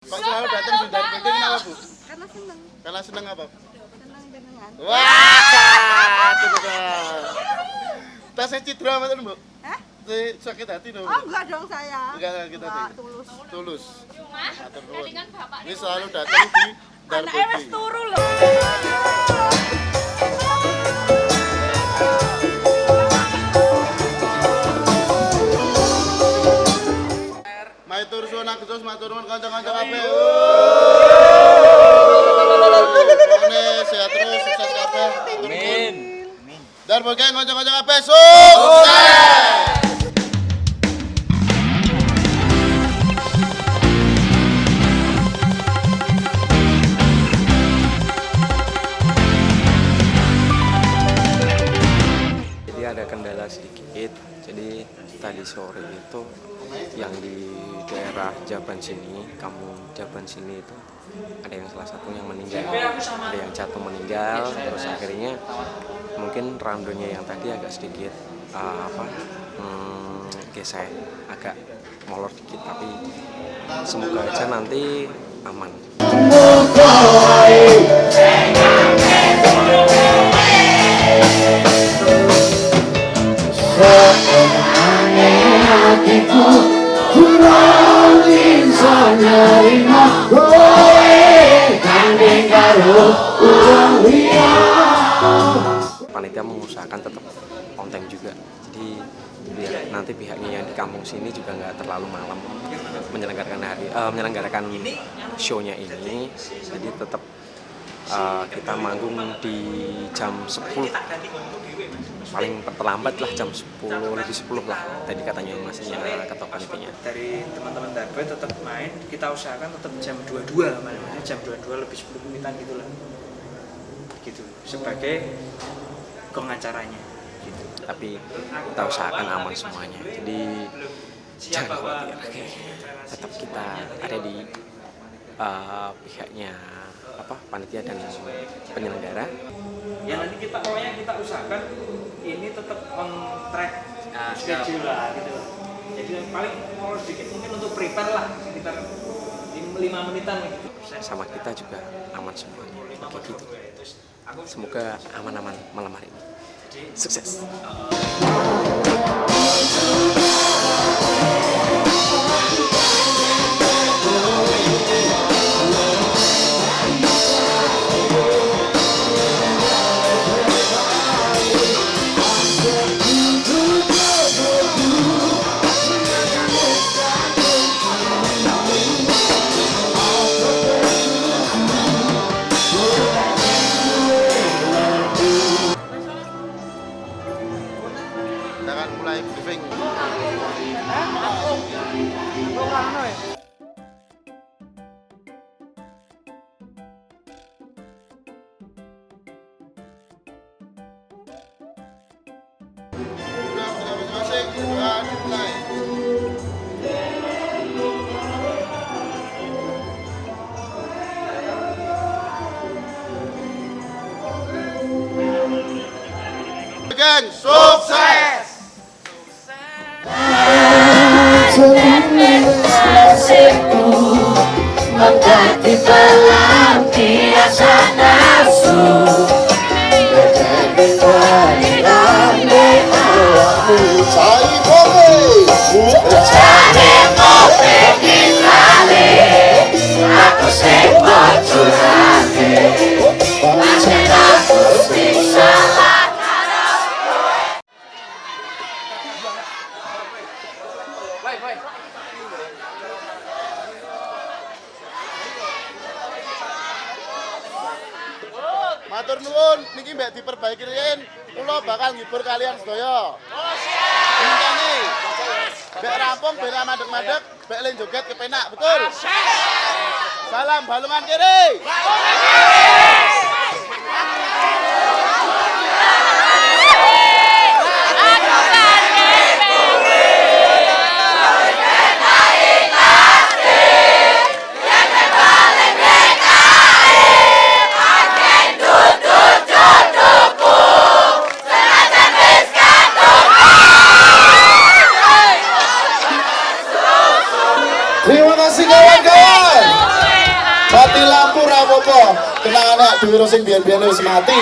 Kok selalu datang dari penting kenapa bu? karena seneng Karena seneng apa? seneng jenengan Wah, itu betul. Tasnya Cidra apa bu? Hah? Sakit hati dong. oh enggak dong saya Enggak sakit hati. Enggak, tulus Tulus. Cuma tadi kan bapak Ini selalu datang di dari anaknya wis turu loh. Agustus, matur nuwun kanca-kanca kabeh. Pokoknya sehat terus, sukses kabeh. Amin. Dan bagian kanca-kanca kabeh sukses. Jadi ada kendala sedikit. Jadi tadi sore itu yang di daerah Jaban sini, kampung Jaban sini itu ada yang salah satu yang meninggal, ada yang jatuh meninggal, terus akhirnya mungkin randonya yang tadi agak sedikit uh, apa hmm, gesek, agak molor dikit, tapi semoga aja nanti aman. Panitia mengusahakan tetap on juga. Jadi biar nanti pihaknya yang di kampung sini juga nggak terlalu malam menyelenggarakan hari eh, menyelenggarakan show-nya ini. Jadi tetap eh, kita manggung di jam 10 paling terlambat lah jam 10 lebih 10 lah tadi katanya masihnya ketua panitianya. Dari teman-teman Darboy tetap main kita usahakan tetap jam 22 mana jam 22 lebih 10 menitan gitu lah. Gitu. Sebagai pengacaranya. Gitu. Tapi kita usahakan aman semuanya. Jadi jangan khawatir oke? Tetap kita ada di uh, pihaknya apa panitia dan penyelenggara. Ya nanti kita pokoknya kita usahakan ini tetap on track schedule lah gitu. Jadi paling mau sedikit mungkin untuk prepare lah sekitar 5 menitan gitu sama kita juga aman semuanya. Oke gitu. Semoga aman-aman malam hari ini. Sukses Geng, sukses! Matur nuwun, niki mbak diperbaiki riyen, kula bakal ngibur kalian sedaya. Ngenteni. Mbak rampung ben ra madeg-madeg, mbak len joget kepenak, betul? Salam balungan kiri. Terima kasih kenal anak diurusin biyen-biyen wis mati.